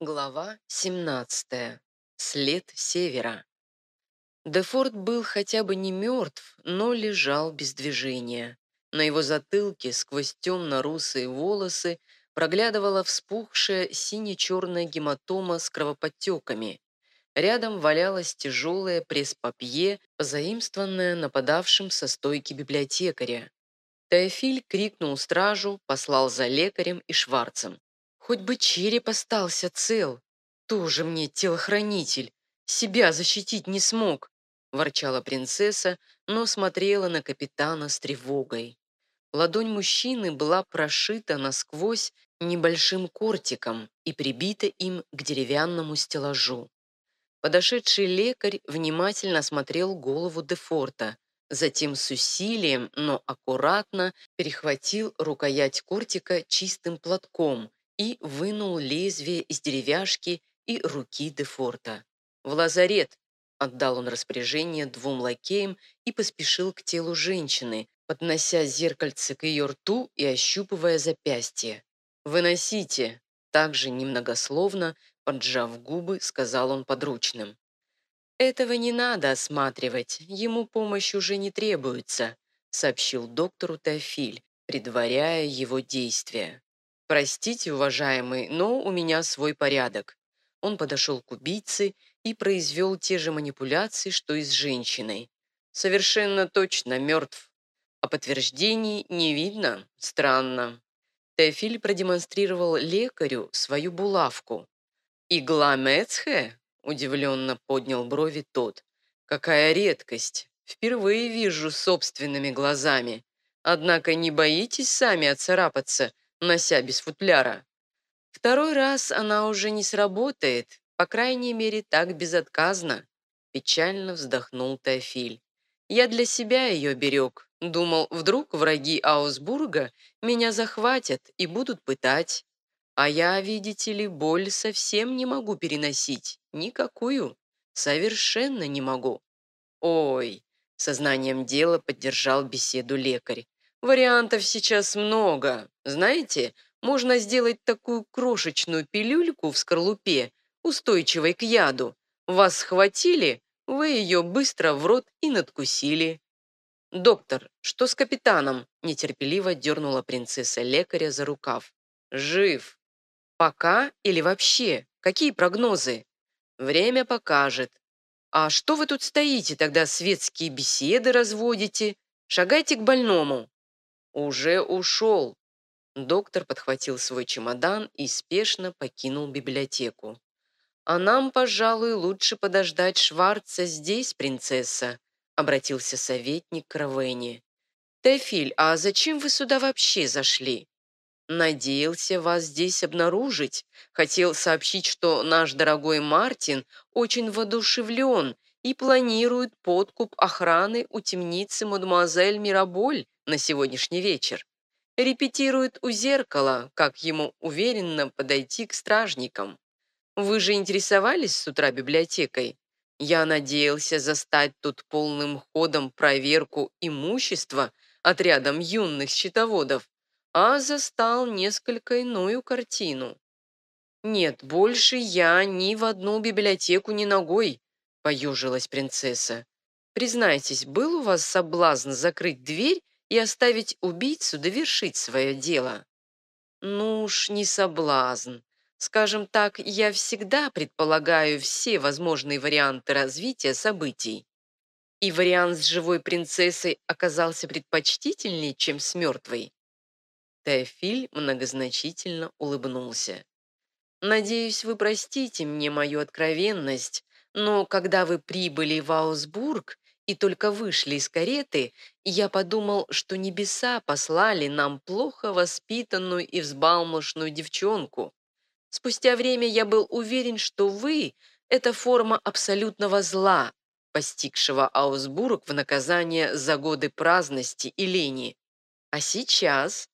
Глава 17. След севера. Дефорт был хотя бы не мертв, но лежал без движения. На его затылке сквозь темно-русые волосы проглядывала вспухшая сине-черная гематома с кровоподтеками. Рядом валялась тяжелая пресс-папье, заимствованная нападавшим со стойки библиотекаря. Теофиль крикнул стражу, послал за лекарем и Шварцем. Хоть бы череп остался цел. Тоже мне телохранитель. Себя защитить не смог, ворчала принцесса, но смотрела на капитана с тревогой. Ладонь мужчины была прошита насквозь небольшим кортиком и прибита им к деревянному стеллажу. Подошедший лекарь внимательно осмотрел голову Дефорта, затем с усилием, но аккуратно перехватил рукоять кортика чистым платком и вынул лезвие из деревяшки и руки Дефорта. «В лазарет!» – отдал он распоряжение двум лакеям и поспешил к телу женщины, поднося зеркальце к ее рту и ощупывая запястье. «Выносите!» – также немногословно, поджав губы, сказал он подручным. «Этого не надо осматривать, ему помощь уже не требуется», сообщил доктору Теофиль, предваряя его действия. «Простите, уважаемый, но у меня свой порядок». Он подошел к убийце и произвел те же манипуляции, что и с женщиной. Совершенно точно мертв. А подтверждений не видно. Странно. Теофиль продемонстрировал лекарю свою булавку. «Игла Мецхе?» – удивленно поднял брови тот. «Какая редкость! Впервые вижу собственными глазами. Однако не боитесь сами отцарапаться нося без футляра. Второй раз она уже не сработает, по крайней мере, так безотказно. Печально вздохнул Теофиль. Я для себя ее берег. Думал, вдруг враги Аусбурга меня захватят и будут пытать. А я, видите ли, боль совсем не могу переносить. Никакую. Совершенно не могу. Ой, сознанием дела поддержал беседу лекарь. Вариантов сейчас много. Знаете, можно сделать такую крошечную пилюльку в скорлупе, устойчивой к яду. Вас схватили, вы ее быстро в рот и надкусили. «Доктор, что с капитаном?» – нетерпеливо дернула принцесса лекаря за рукав. «Жив. Пока или вообще? Какие прогнозы?» «Время покажет. А что вы тут стоите, тогда светские беседы разводите? Шагайте к больному». «Уже ушел». Доктор подхватил свой чемодан и спешно покинул библиотеку. «А нам, пожалуй, лучше подождать Шварца здесь, принцесса», обратился советник к Равене. «Тефиль, а зачем вы сюда вообще зашли?» «Надеялся вас здесь обнаружить. Хотел сообщить, что наш дорогой Мартин очень воодушевлен и планирует подкуп охраны у темницы мадемуазель Мираболь на сегодняшний вечер. Репетирует у зеркала, как ему уверенно подойти к стражникам. Вы же интересовались с утра библиотекой? Я надеялся застать тут полным ходом проверку имущества отрядом юных счетоводов, а застал несколько иную картину. «Нет, больше я ни в одну библиотеку ни ногой», — поежилась принцесса. «Признайтесь, был у вас соблазн закрыть дверь и оставить убийцу довершить свое дело. Ну уж не соблазн. Скажем так, я всегда предполагаю все возможные варианты развития событий. И вариант с живой принцессой оказался предпочтительнее, чем с мертвой. Теофиль многозначительно улыбнулся. «Надеюсь, вы простите мне мою откровенность, но когда вы прибыли в Аусбург и только вышли из кареты, я подумал, что небеса послали нам плохо воспитанную и взбалмошную девчонку. Спустя время я был уверен, что вы – это форма абсолютного зла, постигшего Аусбург в наказание за годы праздности и лени. А сейчас?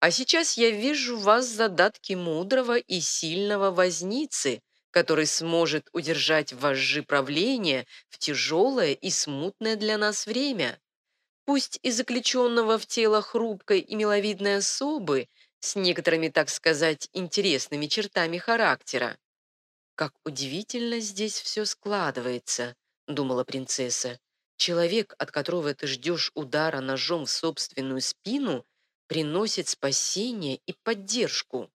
А сейчас я вижу в вас задатки мудрого и сильного возницы – который сможет удержать вожжи правления в тяжелое и смутное для нас время. Пусть и заключенного в тело хрупкой и миловидной особы, с некоторыми, так сказать, интересными чертами характера. «Как удивительно здесь все складывается», — думала принцесса. «Человек, от которого ты ждешь удара ножом в собственную спину, приносит спасение и поддержку».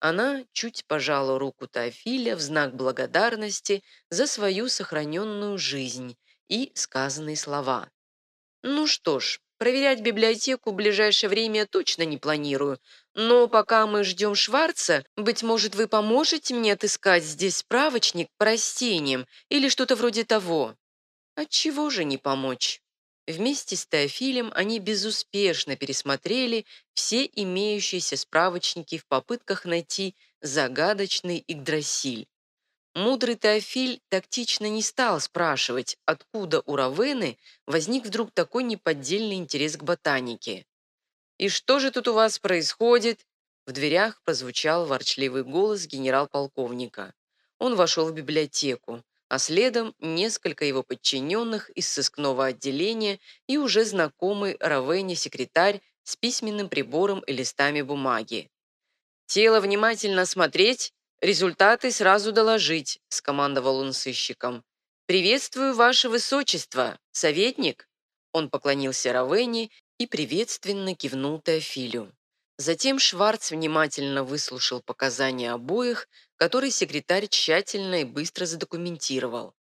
Она чуть пожала руку Теофиля в знак благодарности за свою сохраненную жизнь и сказанные слова. «Ну что ж, проверять библиотеку в ближайшее время точно не планирую, но пока мы ждем Шварца, быть может, вы поможете мне отыскать здесь справочник по растениям или что-то вроде того?» «Отчего же не помочь?» Вместе с Теофилем они безуспешно пересмотрели все имеющиеся справочники в попытках найти загадочный Игдрасиль. Мудрый Теофиль тактично не стал спрашивать, откуда у Равены возник вдруг такой неподдельный интерес к ботанике. «И что же тут у вас происходит?» В дверях прозвучал ворчливый голос генерал-полковника. Он вошел в библиотеку а следом несколько его подчиненных из сыскного отделения и уже знакомый Равене секретарь с письменным прибором и листами бумаги. «Тело внимательно смотреть, результаты сразу доложить», – скомандовал он сыщиком. «Приветствую, ваше высочество, советник!» Он поклонился Равене и приветственно кивнул Теофилю. Затем Шварц внимательно выслушал показания обоих, которые секретарь тщательно и быстро задокументировал.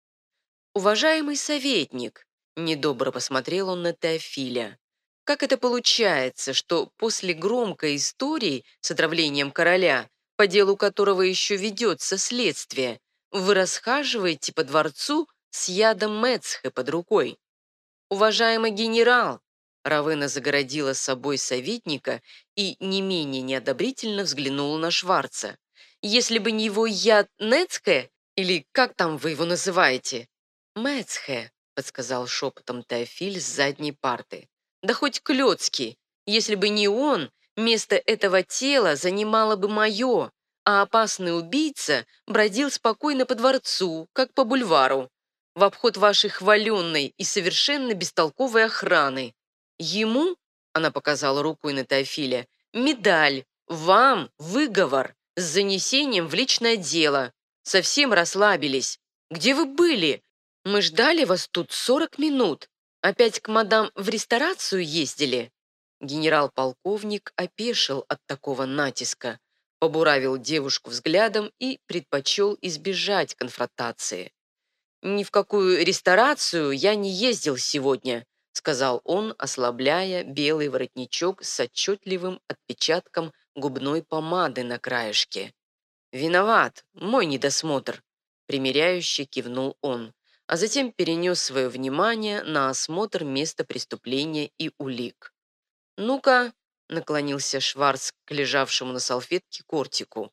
«Уважаемый советник», – недобро посмотрел он на Теофиля, «как это получается, что после громкой истории с отравлением короля, по делу которого еще ведется следствие, вы расхаживаете по дворцу с ядом Мецхе под рукой? Уважаемый генерал, Равена загородила собой советника и не менее неодобрительно взглянула на Шварца. «Если бы не его яд Нецхе, или как там вы его называете?» «Мецхе», — подсказал шепотом Теофиль с задней парты. «Да хоть Клёцкий. Если бы не он, место этого тела занимало бы мое, а опасный убийца бродил спокойно по дворцу, как по бульвару, в обход вашей хваленной и совершенно бестолковой охраны. Ему, она показала рукой на Теофиля, медаль, вам выговор с занесением в личное дело. Совсем расслабились. Где вы были? Мы ждали вас тут 40 минут. Опять к мадам в ресторацию ездили?» Генерал-полковник опешил от такого натиска, побуравил девушку взглядом и предпочел избежать конфронтации. «Ни в какую ресторацию я не ездил сегодня сказал он, ослабляя белый воротничок с отчетливым отпечатком губной помады на краешке. «Виноват, мой недосмотр», — примиряюще кивнул он, а затем перенес свое внимание на осмотр места преступления и улик. «Ну-ка», — наклонился Шварц к лежавшему на салфетке кортику.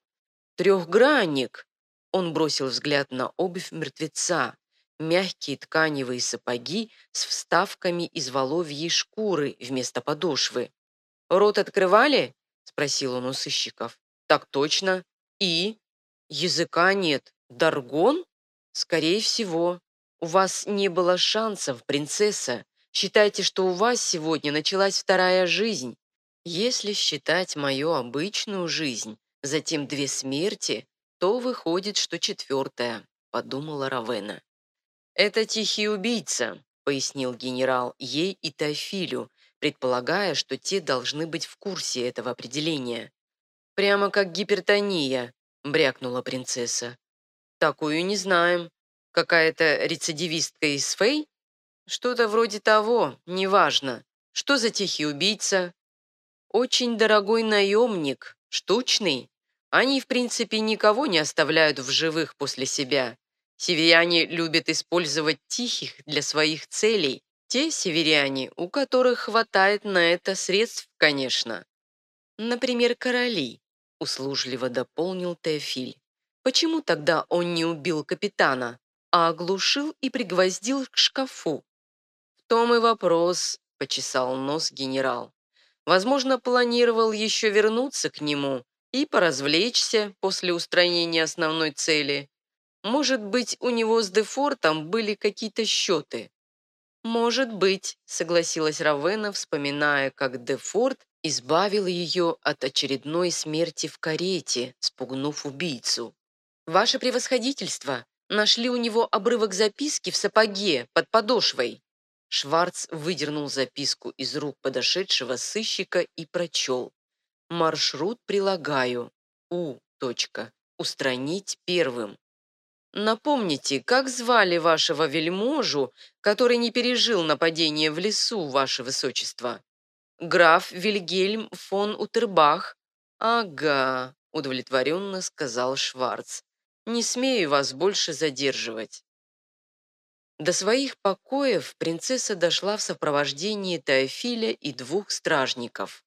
«Трехгранник!» Он бросил взгляд на обувь мертвеца, мягкие тканевые сапоги с вставками из воловьей шкуры вместо подошвы. «Рот открывали?» – спросил он у сыщиков. «Так точно. И? Языка нет. Даргон? Скорее всего. У вас не было шансов, принцесса. Считайте, что у вас сегодня началась вторая жизнь. Если считать мою обычную жизнь, затем две смерти, то выходит, что четвертая», – подумала Равена. «Это тихий убийца», — пояснил генерал ей и Тафилю, предполагая, что те должны быть в курсе этого определения. «Прямо как гипертония», — брякнула принцесса. «Такую не знаем. Какая-то рецидивистка из Фей? Что-то вроде того, неважно. Что за тихий убийца?» «Очень дорогой наемник, штучный. Они, в принципе, никого не оставляют в живых после себя. Северяне любят использовать тихих для своих целей. Те северяне, у которых хватает на это средств, конечно. Например, короли, услужливо дополнил Теофиль. Почему тогда он не убил капитана, а оглушил и пригвоздил к шкафу? В том и вопрос, почесал нос генерал. Возможно, планировал еще вернуться к нему и поразвлечься после устранения основной цели. Может быть, у него с Дефортом были какие-то счеты. «Может быть», — согласилась Равена, вспоминая, как Дефорт избавил ее от очередной смерти в карете, спугнув убийцу. «Ваше превосходительство! Нашли у него обрывок записки в сапоге под подошвой!» Шварц выдернул записку из рук подошедшего сыщика и прочел. «Маршрут прилагаю. У. Точка. Устранить первым. Напомните, как звали вашего вельможу, который не пережил нападение в лесу, ваше высочество? Граф Вильгельм фон Утербах. Ага, удовлетворенно сказал Шварц. Не смею вас больше задерживать. До своих покоев принцесса дошла в сопровождении Теофиля и двух стражников.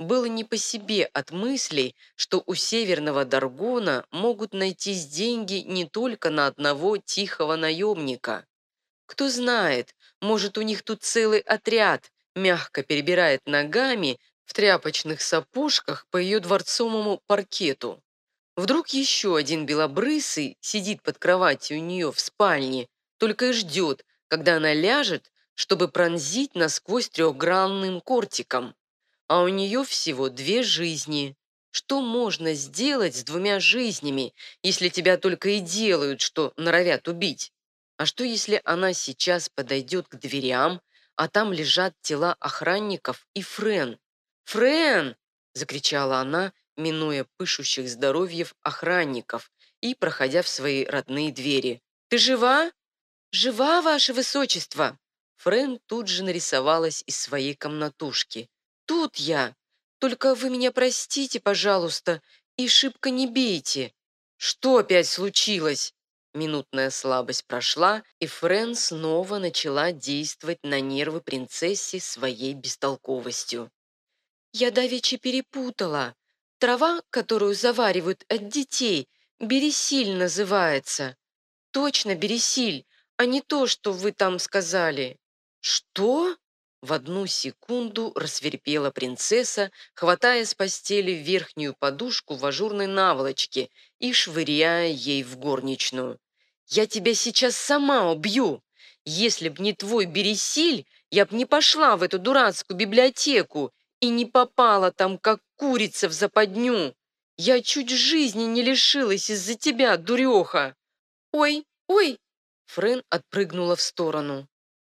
Было не по себе от мыслей, что у Северного Даргона могут найтись деньги не только на одного тихого наемника. Кто знает, может, у них тут целый отряд мягко перебирает ногами в тряпочных сапожках по ее дворцовому паркету. Вдруг еще один белобрысый сидит под кроватью у нее в спальне только и ждет, когда она ляжет, чтобы пронзить насквозь трехгранным кортиком. А у нее всего две жизни. Что можно сделать с двумя жизнями, если тебя только и делают, что норовят убить? А что, если она сейчас подойдет к дверям, а там лежат тела охранников и Френ? «Френ!» – закричала она, минуя пышущих здоровьев охранников и проходя в свои родные двери. «Ты жива?» «Жива, ваше высочество!» Френ тут же нарисовалась из своей комнатушки. «Тут я! Только вы меня простите, пожалуйста, и шибко не бейте!» «Что опять случилось?» Минутная слабость прошла, и Френ снова начала действовать на нервы принцессе своей бестолковостью. «Я давеча перепутала. Трава, которую заваривают от детей, бересиль называется. Точно, бересиль а не то, что вы там сказали». «Что?» В одну секунду рассверепела принцесса, хватая с постели верхнюю подушку в ажурной наволочке и швыряя ей в горничную. «Я тебя сейчас сама убью! Если б не твой бересиль, я б не пошла в эту дурацкую библиотеку и не попала там, как курица в западню. Я чуть жизни не лишилась из-за тебя, дуреха!» «Ой, ой!» Френ отпрыгнула в сторону.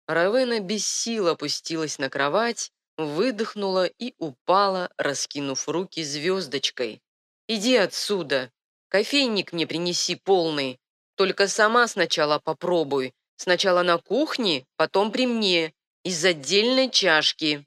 Равена без сил опустилась на кровать, выдохнула и упала, раскинув руки звездочкой. «Иди отсюда! Кофейник мне принеси полный. Только сама сначала попробуй. Сначала на кухне, потом при мне. Из отдельной чашки».